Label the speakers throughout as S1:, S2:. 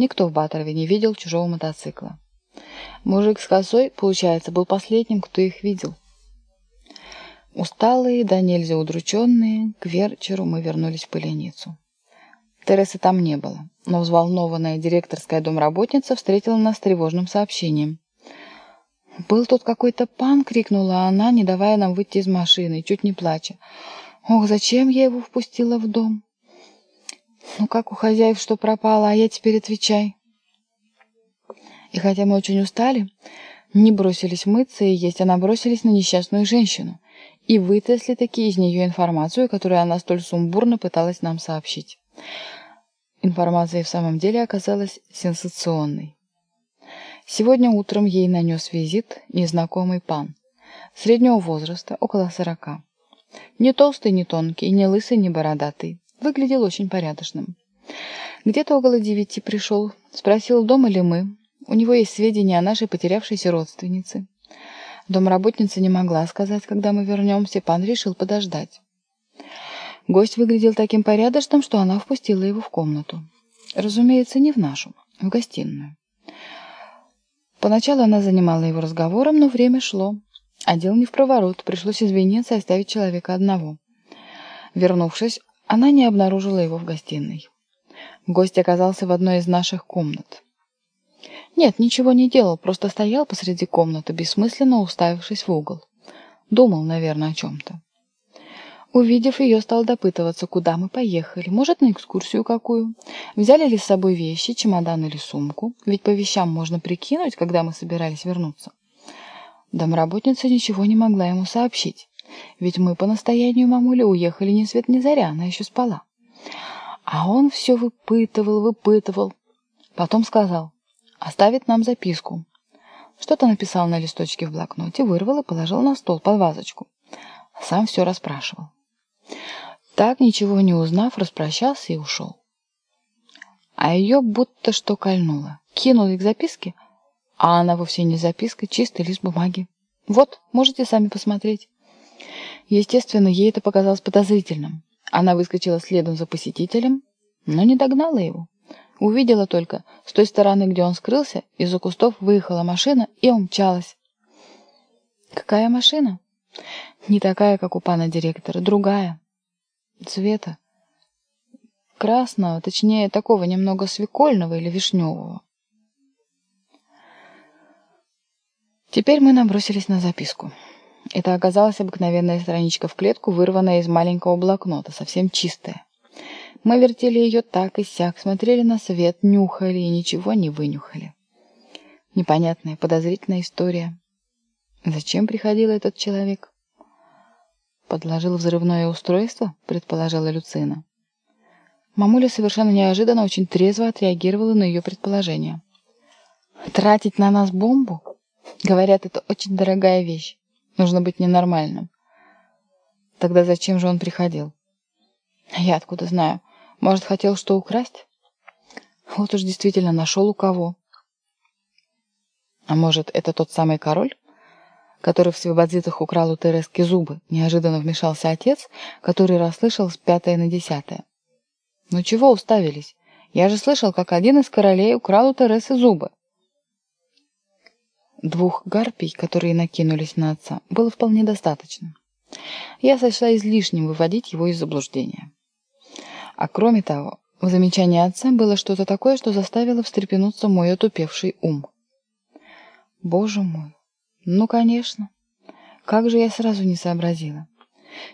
S1: Никто в Баторове не видел чужого мотоцикла. Мужик с косой, получается, был последним, кто их видел. Усталые, да нельзя удрученные, к вечеру мы вернулись в пыленицу. Тересы там не было, но взволнованная директорская домработница встретила нас тревожным сообщением. «Был тут какой-то пан!» — крикнула она, не давая нам выйти из машины, чуть не плача. «Ох, зачем я его впустила в дом?» «Ну как у хозяев что пропало, а я теперь отвечай». И хотя мы очень устали, не бросились мыться и есть, а набросились на несчастную женщину и вытрясли таки из нее информацию, которую она столь сумбурно пыталась нам сообщить. Информация в самом деле оказалась сенсационной. Сегодня утром ей нанес визит незнакомый пан. Среднего возраста, около сорока. Не толстый, не тонкий, не лысый, не бородатый. Выглядел очень порядочным. Где-то около девяти пришел, спросил, дома ли мы. У него есть сведения о нашей потерявшейся родственнице. Домработница не могла сказать, когда мы вернемся, пан решил подождать. Гость выглядел таким порядочным, что она впустила его в комнату. Разумеется, не в нашу, в гостиную. Поначалу она занимала его разговором, но время шло. А дел не в проворот, пришлось извиниться и оставить человека одного. Вернувшись, она не обнаружила его в гостиной. Гость оказался в одной из наших комнат. Нет, ничего не делал, просто стоял посреди комнаты, бессмысленно уставившись в угол. Думал, наверное, о чем-то. Увидев ее, стал допытываться, куда мы поехали. Может, на экскурсию какую? Взяли ли с собой вещи, чемодан или сумку? Ведь по вещам можно прикинуть, когда мы собирались вернуться. Домработница ничего не могла ему сообщить. Ведь мы по настоянию мамули уехали ни свет ни заря, она еще спала. А он все выпытывал, выпытывал. Потом сказал, оставит нам записку. Что-то написал на листочке в блокноте, вырвал и положил на стол под вазочку. Сам все расспрашивал. Так, ничего не узнав, распрощался и ушел. А ее будто что кольнуло. Кинул к записке, а она вовсе не записка, чистый лист бумаги. Вот, можете сами посмотреть. Естественно, ей это показалось подозрительным. Она выскочила следом за посетителем, но не догнала его. Увидела только, с той стороны, где он скрылся, из-за кустов выехала машина и умчалась. Какая машина? Не такая, как у пана директора, другая цвета. Красного, точнее, такого немного свекольного или вишневого. Теперь мы набросились на записку. Это оказалась обыкновенная страничка в клетку, вырванная из маленького блокнота, совсем чистая. Мы вертели ее так и сяк, смотрели на свет, нюхали и ничего не вынюхали. Непонятная, подозрительная история. Зачем приходил этот человек? «Подложил взрывное устройство?» — предположила Люцина. Мамуля совершенно неожиданно очень трезво отреагировала на ее предположение. «Тратить на нас бомбу? Говорят, это очень дорогая вещь. Нужно быть ненормальным. Тогда зачем же он приходил? Я откуда знаю? Может, хотел что украсть? Вот уж действительно нашел у кого. А может, это тот самый король? который в свободзитах украл у Терески зубы, неожиданно вмешался отец, который расслышал с пятое на десятое. «Ну чего уставились? Я же слышал, как один из королей украл у Тересы зубы». Двух гарпий, которые накинулись на отца, было вполне достаточно. Я сочла излишним выводить его из заблуждения. А кроме того, в замечании отца было что-то такое, что заставило встрепенуться мой отупевший ум. Боже мой, ну, конечно. Как же я сразу не сообразила.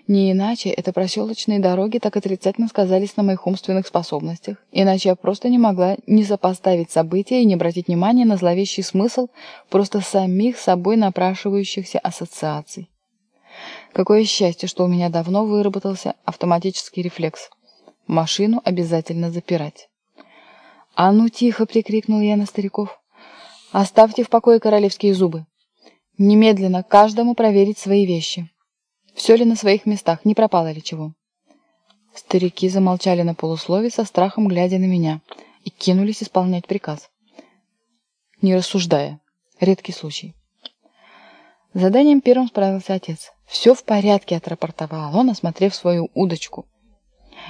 S1: Не иначе это проселочные дороги так отрицательно сказались на моих умственных способностях, иначе я просто не могла не сопоставить события и не обратить внимания на зловещий смысл просто самих собой напрашивающихся ассоциаций. Какое счастье, что у меня давно выработался автоматический рефлекс. Машину обязательно запирать. «А ну тихо!» — прикрикнул я на стариков. «Оставьте в покое королевские зубы!» Немедленно каждому проверить свои вещи. Все ли на своих местах, не пропало ли чего. Старики замолчали на полуслове со страхом, глядя на меня, и кинулись исполнять приказ. Не рассуждая. Редкий случай. Заданием первым справился отец. «Все в порядке», — отрапортовал он, осмотрев свою удочку.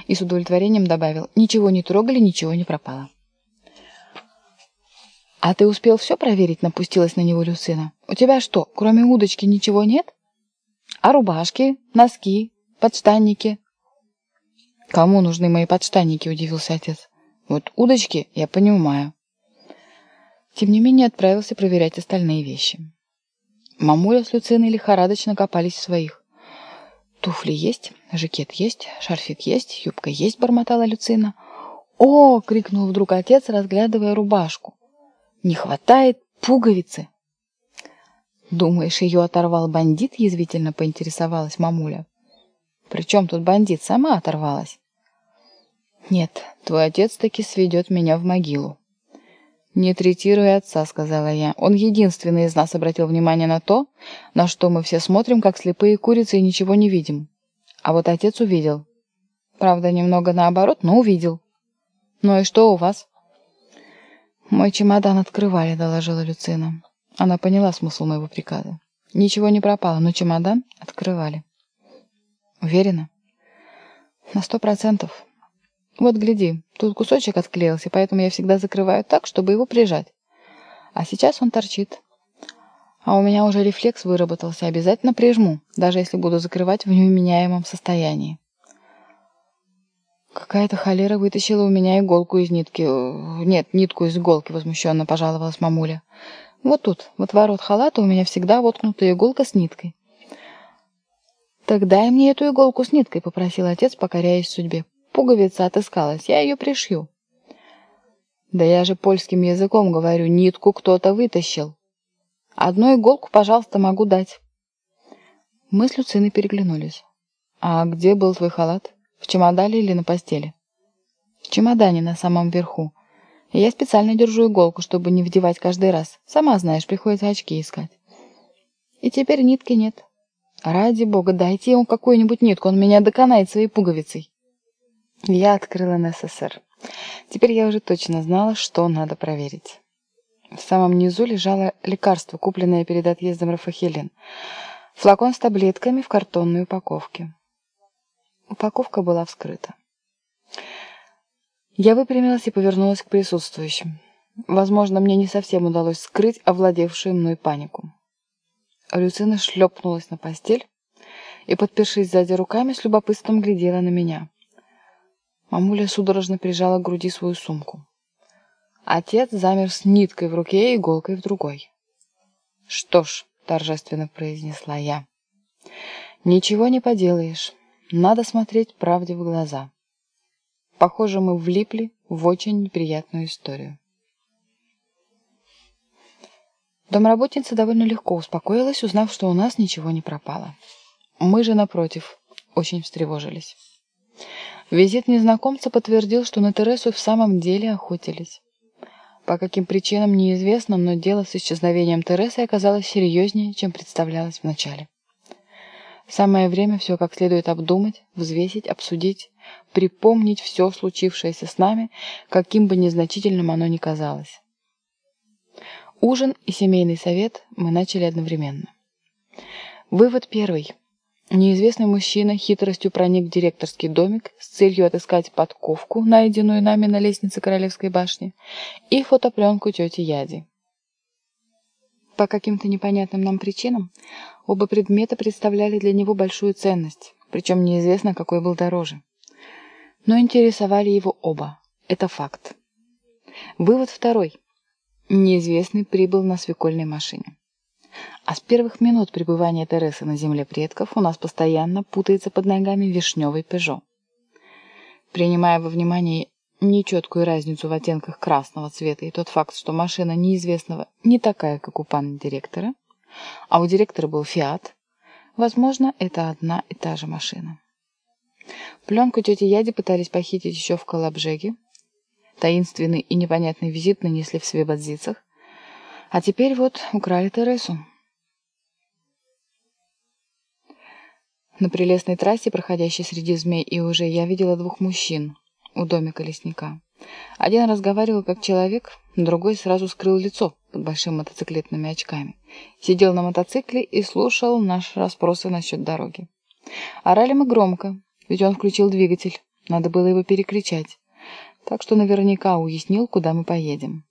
S1: И с удовлетворением добавил, «Ничего не трогали, ничего не пропало». «А ты успел все проверить?» — напустилась на него Люцина. «У тебя что, кроме удочки ничего нет? А рубашки, носки, подштанники?» «Кому нужны мои подштанники?» — удивился отец. «Вот удочки я понимаю». Тем не менее отправился проверять остальные вещи. Мамуля с Люциной лихорадочно копались в своих. «Туфли есть, жакет есть, шарфик есть, юбка есть», — бормотала Люцина. «О!» — крикнул вдруг отец, разглядывая рубашку. «Не хватает пуговицы!» «Думаешь, ее оторвал бандит?» — язвительно поинтересовалась мамуля. «При чем тут бандит? Сама оторвалась». «Нет, твой отец таки сведет меня в могилу». «Не третируй отца», — сказала я. «Он единственный из нас обратил внимание на то, на что мы все смотрим, как слепые курицы, и ничего не видим. А вот отец увидел. Правда, немного наоборот, но увидел». «Ну и что у вас?» «Мой чемодан открывали», — доложила Люцина. Она поняла смысл моего приказа. Ничего не пропало, но чемодан открывали. Уверена? На сто процентов. Вот гляди, тут кусочек отклеился, поэтому я всегда закрываю так, чтобы его прижать. А сейчас он торчит. А у меня уже рефлекс выработался, обязательно прижму, даже если буду закрывать в невменяемом состоянии. Какая-то холера вытащила у меня иголку из нитки. Нет, нитку из иголки, возмущенно пожаловалась мамуля. Вот тут, вот ворот халата у меня всегда воткнута иголка с ниткой. «Так дай мне эту иголку с ниткой», — попросил отец, покоряясь судьбе. «Пуговица отыскалась, я ее пришью». «Да я же польским языком говорю, нитку кто-то вытащил. Одну иголку, пожалуйста, могу дать». Мы с Люциной переглянулись. «А где был твой халат? В чемодане или на постели?» «В чемодане на самом верху. Я специально держу иголку, чтобы не вдевать каждый раз. Сама знаешь, приходится очки искать. И теперь нитки нет. Ради бога, дайте ему какую-нибудь нитку, он меня доконает своей пуговицей. Я открыла НССР. Теперь я уже точно знала, что надо проверить. В самом низу лежало лекарство, купленное перед отъездом Рафахелин. Флакон с таблетками в картонной упаковке. Упаковка была вскрыта. Я выпрямилась и повернулась к присутствующим. Возможно, мне не совсем удалось скрыть овладевшую мной панику. Люцина шлепнулась на постель и, подпершись сзади руками, с любопытством глядела на меня. Мамуля судорожно прижала к груди свою сумку. Отец замер с ниткой в руке и иголкой в другой. «Что ж», — торжественно произнесла я, — «ничего не поделаешь. Надо смотреть правде в глаза». Похоже, мы влипли в очень неприятную историю. Домработница довольно легко успокоилась, узнав, что у нас ничего не пропало. Мы же, напротив, очень встревожились. Визит незнакомца подтвердил, что на Тересу в самом деле охотились. По каким причинам неизвестно, но дело с исчезновением Тересы оказалось серьезнее, чем представлялось вначале. Самое время все как следует обдумать, взвесить, обсудить, припомнить все случившееся с нами, каким бы незначительным оно ни казалось. Ужин и семейный совет мы начали одновременно. Вывод первый. Неизвестный мужчина хитростью проник в директорский домик с целью отыскать подковку, найденную нами на лестнице Королевской башни, и фотопленку тети Яди. По каким-то непонятным нам причинам оба предмета представляли для него большую ценность, причем неизвестно, какой был дороже. Но интересовали его оба. Это факт. Вывод второй. Неизвестный прибыл на свекольной машине. А с первых минут пребывания Тересы на земле предков у нас постоянно путается под ногами вишневый «Пежо». Принимая во внимание нечеткую разницу в оттенках красного цвета и тот факт, что машина неизвестного не такая, как у пана директора, а у директора был «Фиат», возможно, это одна и та же машина. Пленку тети Яди пытались похитить еще в Калабжеге. Таинственный и непонятный визит нанесли в Свебадзицах. А теперь вот украли Тересу. На прелестной трассе, проходящей среди змей и уже, я видела двух мужчин у домика лесника. Один разговаривал как человек, другой сразу скрыл лицо под большими мотоциклетными очками. Сидел на мотоцикле и слушал наши расспросы насчет дороги. Орали мы громко, ведь он включил двигатель, надо было его перекричать. Так что наверняка уяснил, куда мы поедем.